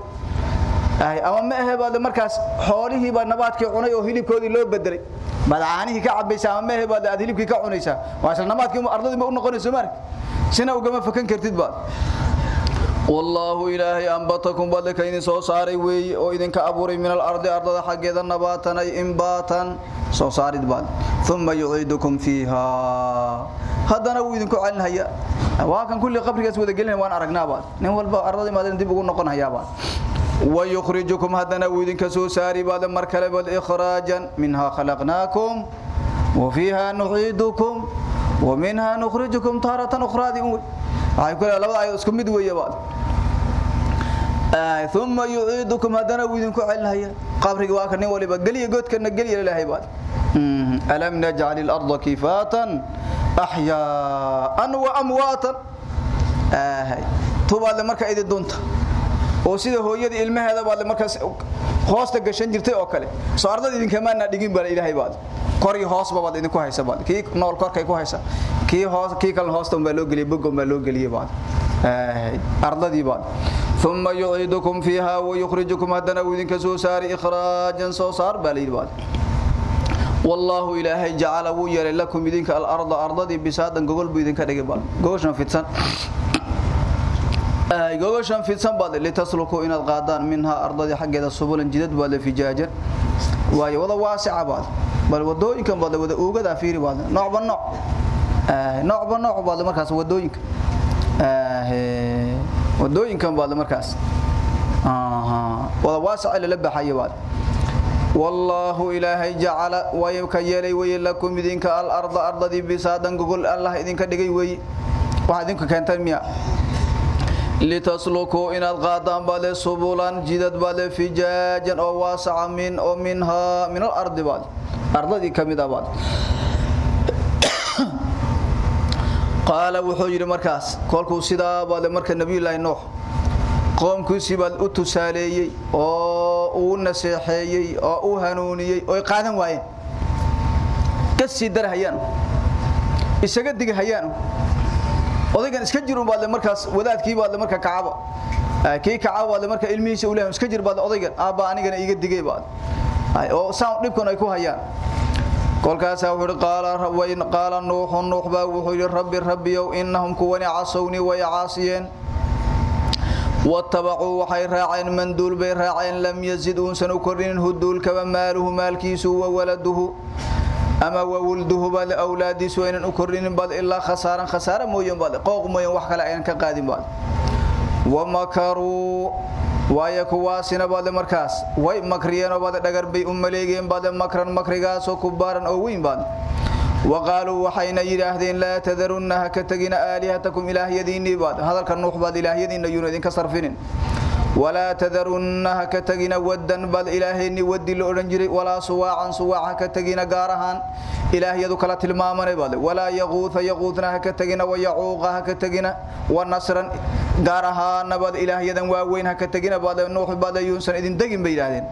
ay ama ma ahe baad markaas xoolihii baa nabaadkii cunay oo hilibkoodii loo bedelay badcaanihii ka cabaysa ama ma ahe baad aad hilibkii ka cunaysa waa isla nabaadkii ardadii ma u noqonayso mark sina ugama fakan kartid baad والله إلهي أنبتكم بدك إن صاري وي أو إذن كأبوري من الأرض أرض حق إذا نباتا أي إنباتا صاري بال ثم يعيدكم فيها. هذا نو إذن كعلن هيا. واكن كل قبر يسود قلنا وأنا أرقنا بال. نقول أرض ما دين دبقون نقون هيا بال. ويخرجكم هذا نو إذن كسو ساري بال مركلة إخراجا. منها خلقناكم وفيها نعيدكم ومنها نخرجكم تارة أخرى دي waxay ku labada ay isku mid weeye baad ay thumma yu'idukum hadana uu idinku celinaya qabriga waa kan waliba galiya godkana galiya ilaahay baad alam naj'al al-ardha kifatan ahya'an wa amwatan ay tubaad marka idin dunta oo sida hooyada ilmaheeda baad markaas hoosta gashan jirtay oo kale soo ardada idin kamaana dhigin baa ilaahay baad kor iyo hoos baad idinku haysa baad kii nool korkay ku haysa kii hoos kii kale hoosta baa loo galiyay bogon baa loo galiyay baad ardadii baad yukhrijukum hadana idinka soo saari ikhrajan soo saar baa leeyahay baad والله إلهي جعل وير لكم إذنك الأرض أرضي بسادا قبل بإذنك دقبال قوشنا فتسان gogoshan fidsan baad li tasluku inaad qaadaan minha ardada xageeda subulan jidad baad fijaajan waayo wada waasica baad bal wadooyinkan baad wada oogada fiiri baad noocba nooc ee noocba nooc baad markaas wadooyinka ee wadooyinkan baad markaas aha wada waasica la baxay baad والله إلهي جعل ويبك يلي ويلكم إذنك الأرض أرض بسادا قل الله إذنك دقي وي واحد إذنك كانت المياه لتسلكوا إن الغادان بالي سبولا جدد بالي فجاجا أو واسعا من أو منها من الأرض بالي. أرض دي كمدة بالي. قال وحجر مركز قولكو سيدا بالي مركز نبي الله نوح. qoomkiisii baad u tusaaleeyey oo uu naseexeeyey oo uu hanuuniyey oo qaadan waayeen ka sii digahayaan odaygan iska jirun baad markaas wadaadkii baad markaa kacaba kii kacaba baad markaa ilmihiisa u leeyahay iska jir baad odaygan aaba anigana iga digay baad oo saan dhibkan ay ku hayaan kolkaas wuxuu qaala rawayn qaala nuuh nuuh baa wuxuu yiri rabbi rabbiyow innahum kuwani casawni wa yaasiyeen واتبعوا وحي راعين من دول بي راعين لم يزدون سنكرين هدول كما ماله مالكيس وولده أما وولده بل أولاد سوين أكرين بل إلا خسارا خسارا موين بل قوق موين وحكا لعين كقادم بل ومكروا ويكواسنا بل مركاس وي مكريان بل دقر بي أمليقين بل مكرا مكرقاس وكبارا أوين بل وقالوا وحين يراهدين لا تذرنها كتجنا آلهتكم إله يدين بعد هذا الكنوح بعد إله يدين يونين كصرفين ولا تذرنها كتجنا ودا بل إلهين ود الأورنجري ولا سواعا سواعا كتجنا قارهان إله يدك لا تلمامن بل ولا يغوث يغوثنها كتجنا ويعوقها كتجنا والنصرا قارهان بل إله يدن واوينها كتجنا بعد نوح بعد يونسن إذن دقين بإلهين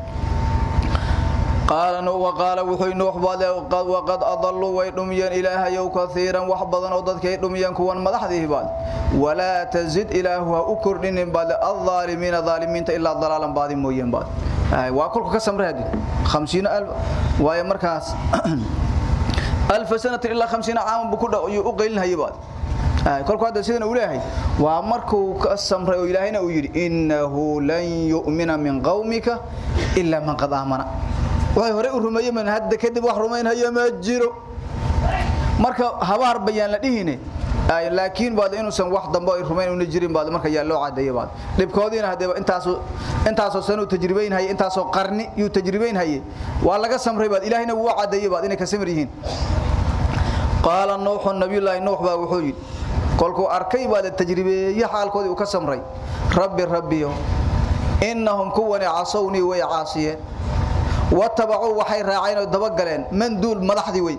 قال نو وقال وحي نوح بعد وقد وقد أضلوا ويدميان اله يو كثيرا وحبدن أو ددك يدميان كون مدخديه بعد ولا تزد اله وكردين بعد الظالمين ظالمين إلا ضلالا بعد موين بعد اي واكل كسمر هذه 50000 واي مركاس 1000 سنة إلا 50 عام بكده أو قيلن هي بعد ay kolku hadda sidan uu leeyahay waa markuu ka samray oo ilaahayna uu yiri innahu lan yu'mina min qaumika illa man qad amana way hore u rumeeyeen man hadda kadib wax rumeynaya ma jiro marka habaar bayaan la dhihine ay laakiin baad inuusan wax dambe ay rumeyn una jirin baad marka yaa loo cadeeyay baad dibkoodina hadaba intaas intaas oo sano tajribeyn hay intaas oo qarni yu tajribeyn hay waa laga samray baad ilaahina wuu cadeeyay baad inay ka samir yihiin qaala nuuh nabiyullaahi nuuh baa wuxuu yiri kolkuu arkay baad tajribeeyay xaalkoodii uu ka samray rabbi rabbiyo innahum kuwani casawni way caasiyeen watabacuu waxay raaceen oo dabagaleen man duul madaxdii wey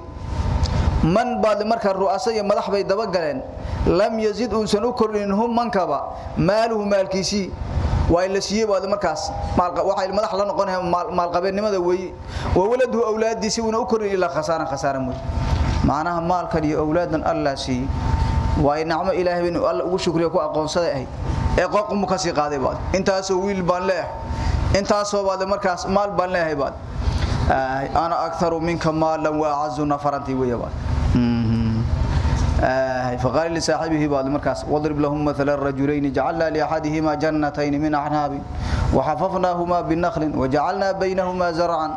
man baad markaa ru'aasa iyo madax bay dabagaleen lam yazid unsan u kordhin hum mankaba maaluhu maalkiisii waa la siiyey baad markaas waxay madax la noqonayaan maalqabeennimada weeye waa waladuhu awlaadiisii una u kordhin ilaa khasaaran khasaaran wey macnaha maalkan iyo awlaadan allah siiyey waa nacmo ilaahay inuu ugu shukriyo ku aqoonsaday ahayd ee qoqmu ka sii qaaday baad intaasoo wiil baan leeyahay intaasoo baad markaas maal baan leeyahay baad ana aktharu minka maalan wa a'azzu nafaranti weeyabaad آه فقال لصاحبه بعد. مركز واضرب لهم مثل الرجلين. جعلنا لأحدهما جنتين من أعناب وحففناهما بالنخل وجعلنا بينهما زرعا.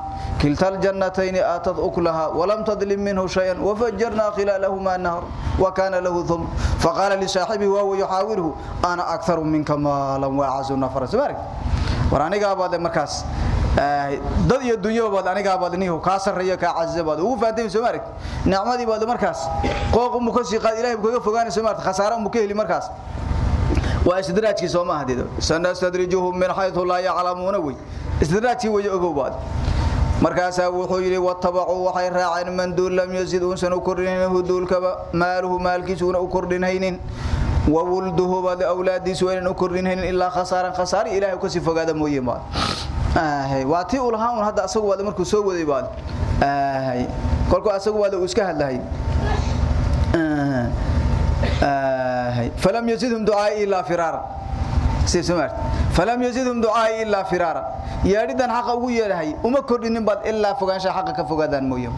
كلتا الجنتين آتت أكلها ولم تظلم منه شيئا وفجرنا خلالهما النهر وكان له ثم. فقال لصاحبه وهو يحاوره أنا أكثر منك مالا وأعز نفرا سبارك ورانيغا بعد مركز dad iyo dunyaba baad aniga baad niyo ka sareeyo ka cazabaad ugu faantay Soomaaliya nicmadii baad markaas qooq mu ka sii qaad ilaahay kaga fogaan Soomaaliya khasaaro mu ka heli markaas waa istidraajki Soomaaliya hadido sanastadrijuhum min haythu la ya'lamuna way istidraajki way ogow baad markaas wuxuu yiri watabuu waxay raaceen man duul lam yazid unsan u kordhinayn duulka maaluhu maalkiisuna u kordhinaynin وولده بعد أولادي سوين أكرنهن إلا خسارا خسار إلهي كسي فقاد موية بعد آه واتي أولهان هذا أسوق بعد مركو سوى ذي بعد آه كلكو أسوق بعد وسكه هذا آه. آه فلم يزدهم دعائي إلا فرارا. سمعت فلم يزدهم دعائي إلا فرارا ياريدان حق ugu yeelahay uma kordhinin bad illa fogaansha xaq ka fogaadaan mooyee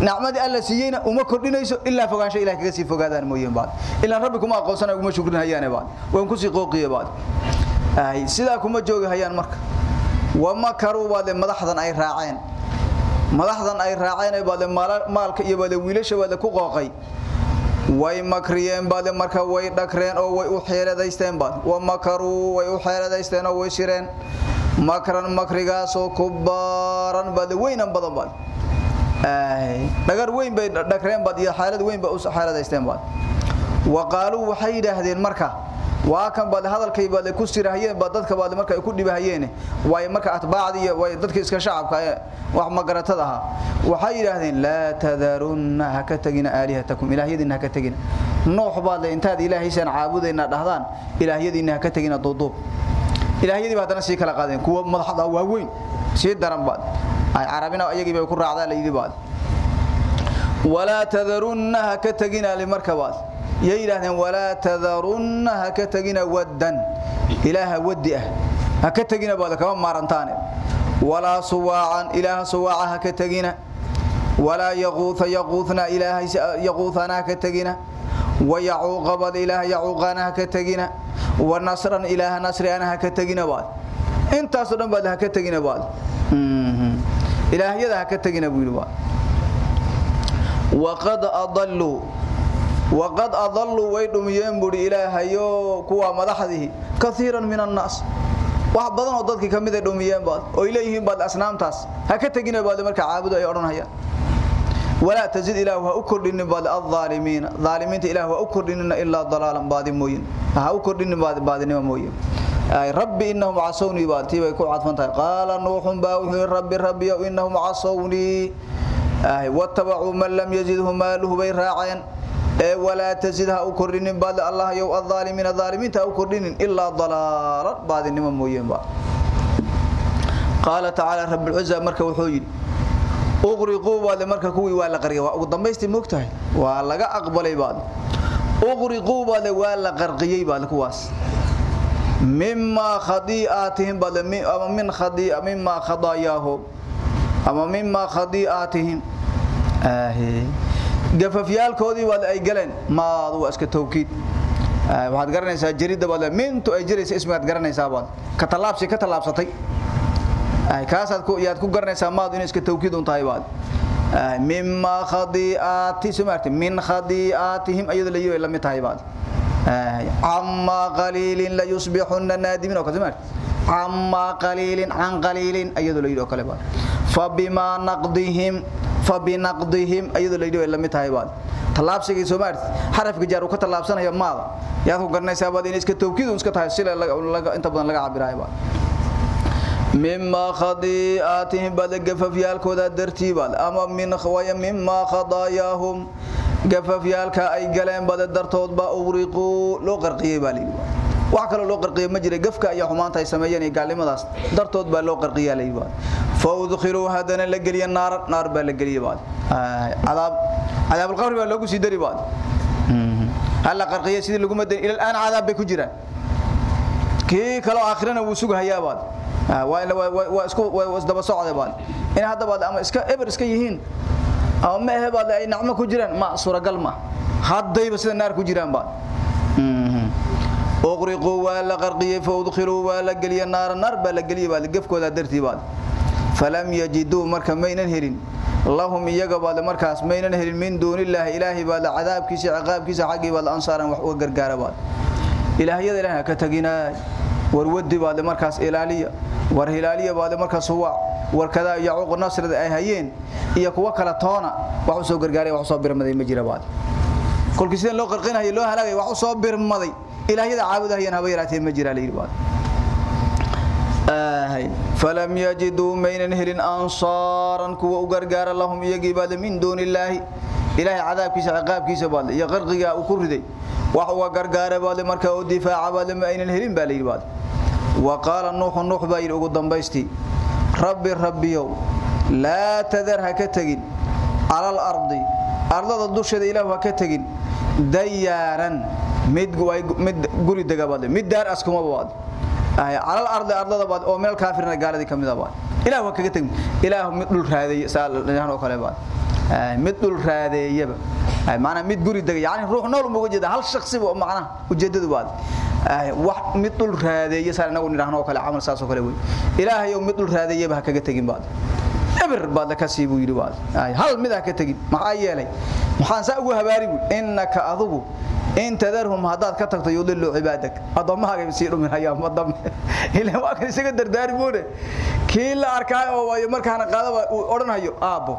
nacmadi alla siiyayna uma kordhinayso illa fogaansha ilaahay kaga sii fogaadaan mooyee baad ila rabbi kuma aqoonsana uma shukrin hayaan baad waan ku sii qooqiye baad ay sida kuma joogi hayaan marka wama karu baad madaxdan ay raaceen madaxdan ay raaceen baad maalka iyo baad wiilasha baad ku qooqay way makriyeen baad marka way dhakreen oo way u xeeladaysteen baad wama karu way u xeeladaysteen oo way shireen makran makrigaasoo kubaaran baad weynan badan baad dhagar weyn bay dhakreen baad iyo xaalad weyn ba u xaaladaysteen baad waqaaluu waxay yidhaahdeen marka waa kan baad hadalkay baad ku sirahayeen baad dadka baad marka ay ku dhibahayeen way marka atbaacdi way dadka iska shacabka wax magaratada aha waxay yiraahdeen la tadarunna haka tagina alihatakum ilaahiyadina haka tagina noox baad intaad ilaahiisan caabudayna dhahdaan ilaahiyadina haka tagina duuduub ilaahiyadii baadana si kala qaadeen kuwa madaxda waaweyn si daran baad ay arabina ayagii bay ku raacdaa leeydi baad wala tadarunna haka tagina limarkabaad waddan ilaaha wadi ah haka tagina baad kama maarantaane wala suwaacan ilaaha suwaaca haka tagina wala yaquutha yaquuthna ilaaha yaquuthana haka tagina ويعوق بد إله يعوقنا كتجنا ونصرا إله نصر أنا كتجنا بعد أنت أصلا بعد كتجنا بعد إله يدا كتجنا بيلوا وقد أضلوا وقد أضلوا ويدم ينبر إله يو كوا مدحده كثيرا من الناس. wax badan oo dadkii kamid ah dhumiyeen baad oo ilayhiin baad asnaamtaas ha ka tagina baad marka caabudo ay oranayaan ولا تزيد إله وأكردن بعد الظالمين. ظالمين إله وأكردن إلا ضلالا بعد موين. ها أكردن بعد بعد نما موين. أي ربي إنهم عصوني بعد. تيبا يكون عطفان قال نوح باوحي ربي ربي إنهم عصوني. أي واتبعوا من لم يزده ماله بيراعين ولا تزيدها أكردن بعد الله يو الظالمين الظالمين تأكردن إلا ضلالا بعد نما موين بعد قال تعالى رب العزة مركب وحوجي uqriquu baad marka kuwii waa la qariyay waa ugu dambaystii moogtahay waa laga aqbalay baad uqriquu baad waa la qarqiyay baad kuwaas mimma khadi'atihim baad ama min khadi'a gafafyaalkoodii baad ay galeen maad waa iska tawkiid waxaad garanaysaa jarida baad mintu ay jiraysa ismigaad garanaysaa baad ka talaabsi ka talaabsatay ay kaasaad ku yaad ku garanaysaa maad in iska tawkiid un tahay baad mimma khadi'ati sumarti min khadi'atihim ayadu la yiri lamid tahay baad amma qalilin la yusbihunna nadimin oo kadimar amma qalilin an qalilin ayadu la yiri oo kale baad fa bima naqdihim fa bi naqdihim ayadu la yiri lamid tahay baad talaabsigii sumarti xarafka jaar uu ka talaabsanayo maada yaad ku garanaysaa baad in iska tawkiid un iska tahay sila inta badan laga cabirayo baad مما خطيئاتهم بعد غففيالكودا درتيبال اما من خويا مما خضاياهم غففيالك اي غلين بعد درتود با اوريقو لو قرقيه بالي wax kale loo qarqiyo ma jiray gafka iyo xumaanta ay sameeyeen ee gaalimadaas dartood baa loo qarqiyaa leeyba fawdkhilu hadana la galiya naar naar baa la galiya baad cadaab cadaab alqabr baa loogu sii dari baad hal qarqiya sidii lagu maday ila aan cadaab bay ku jiraan kii kale aakhirana wuu sugahayaa baad waa isku waa isdaba socday baad in hadda baad ama iska eber iska yihiin ama ma ahe baad ay nacmo ku jiraan ma suuragal ma haddayba sida naar ku jiraan baad uqriquu waa la qarqiyey faudkhiluu waa la geliya naara naar baa la geliyay baad gefkooda dartii baad falam yajiduu marka maynan helin lahum iyaga baad markaas maynan helin min duunillaahi ilaahi baad cadaabkiisa ciqaabkiisa xaggii baad ansaaran wax uga gargaara baad ilaahiyada ilaaha ka taginaa warwadi baad markaas ilaaliya war hilaaliya baad markaas huwa warkada yaquuq nasrada ay hayeen iyo kuwa kala toona wax soo gargaaray wax soo birmaday ma jira baad kulkii sideen loo qarqinayo loo halaagay wax soo birmaday ilaahiyada caabudahayeen haba yaraatee ma jira leeyahay baad آهي فلم يجدوا من هلن أنصارا كوا أغرغار لهم يجب من دون الله. إلهي عذاب كيس عقاب كيس بعد يغرغي أكردي وهو غرغار بعد مركا ودفاع بعد ما أين الهلن بالي بعد وقال النوح النوح بايل قدام بيستي ربي ربي يو لا تذرها كتجن على الأرض. أرض الدوشة إله كتجن ديارا. مد مد قري دقابد مد دار أسكم بعد على الأرض ارضada baad oo meel kaafirna gaaladii kamid ah baad ilaah waa kaga tag ilaah mid dhul raaday saal oo kale baad mid dhul raadeeyaba ay maana mid guri dagay yaani ruux nool ma jeeda hal shakhsi oo macna ujeedadu baad wax mid dhul raadeeyay saal anagu niraahno kale amal saas kale way ilaahay oo mid dhul raadeeyaba kaga tagin baad eber baad ka sii buu yiri baad ay hal mid ah ka tagin maxaa yeelay maxaan saa ugu habaari innaka adugu in tadarhum hadaad ka tagto yudillu ibaadak adoomaha ay sii dhumin hayaan madam ilaa waa kan isaga dardaari moode kii la arkay oo way markaan qaadaba uu oranayo aabo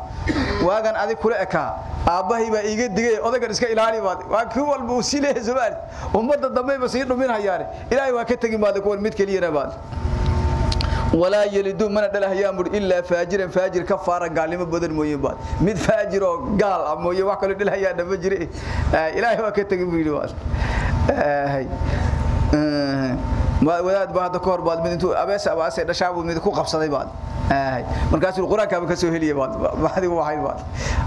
waagan adig kula ekaa aabahay baa iiga digay odagan iska ilaali baad waa kii walba uu si leeyahay ummada dambe ba sii dhumin hayaan ilaahay waa ka tagin baad kuwan mid kaliya baad ولا يلد من دل هيا مر إلا فاجر فاجر كفار غالم بدل مويبا مد فاجر أو قال امويه وكل دل هيا دم جري إلهي وكتغي بيدوا اي ma wadaad baad ka hor baad mid intuu abees abaasay dhashaabu mid ku qabsaday baad ay markaas uu quraanka ka soo heliyay baad baadi waxay baad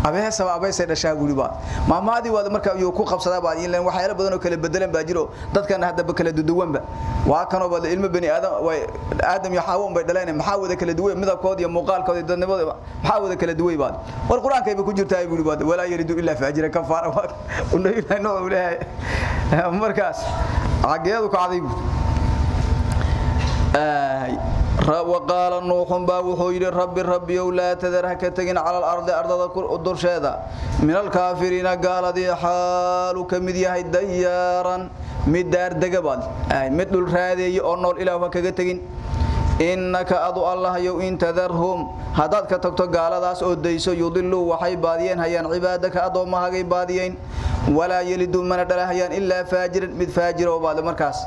abees abaasay dhashaabu baad maamaadi waad marka uu ku qabsaday baad in waxyaalo badan oo kala bedelan baa jiro dadkan hadda kala duduwanba waa kan oo baad ilmo bani aadam way aadam iyo xaawon bay dhaleen maxaa wada kala duwan midabkooda iyo muuqaalkooda dadnimada maxaa wada kala duwan baad war quraanka ay ku jirtaa buu baad walaa yaridu illa faajira kafaara waa uu ilaahay noo leeyahay markaas cageedu ka آه وقال نوح با وحو يري رب ربي لا تذرها كتغن على الأرض أرض درشيدا من الكافرين قال دي حال كمد يحي ديارا. مدار دغبال اي مدل رادي أو نول اله كغا تغين ادو الله يو ان تذرهم hadad ka tagto gaaladaas oo deyso yudillu waxay baadiyeen hayaan cibaadaka adoomahagay baadiyeen wala yalidu man dalahayaan illa faajiran mid faajir oo baad markaas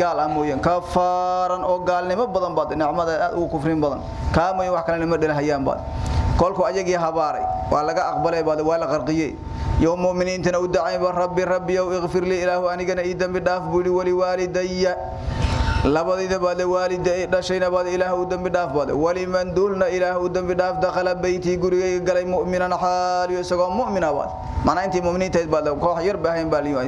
gaal amooyan kafaaran oo gaalnimo badan baad nicmada aad u kufrin badan kaamay wax kale ma dalahayaan baad kolku ayagii habaaray waa laga aqbalay baad waa la qarqiyay يوم مؤمنين تنا ودعي ربي ربي واغفر لي إله أنيقنا إيدن بداف بولي ولوالدي labadayda baad waalida dhashayna baad ilaah u dambi dhaaf baad wali man dulna ilaah u dambi dhaaf dakhala bayti gurigayga galay mu'minan xaaliyo isagoo mu'mina baad macna intii mu'miniinta baad koox yar baahayn baa liyo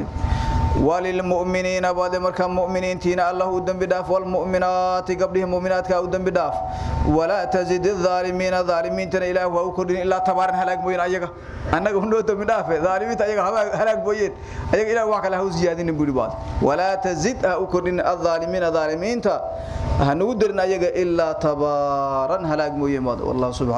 وللمؤمنين بعد مركا مؤمنين تينا الله ودن بداف والمؤمنات قبلهم مؤمنات كا ودن بداف. ولا تزيد الظالمين ظالمين تنا اله هو كدين إلا تبارن هلاك بوين. ايغا انغا هندو دم بداف. ظالمين ايغا هلاك بوين. ايغا اله واخ له زيادين بودي بعد. ولا تزيد أو كدين الظالمين ظالمين تا. هنودرن ايغا إلا تبارن هلاك بوين والله سبحانه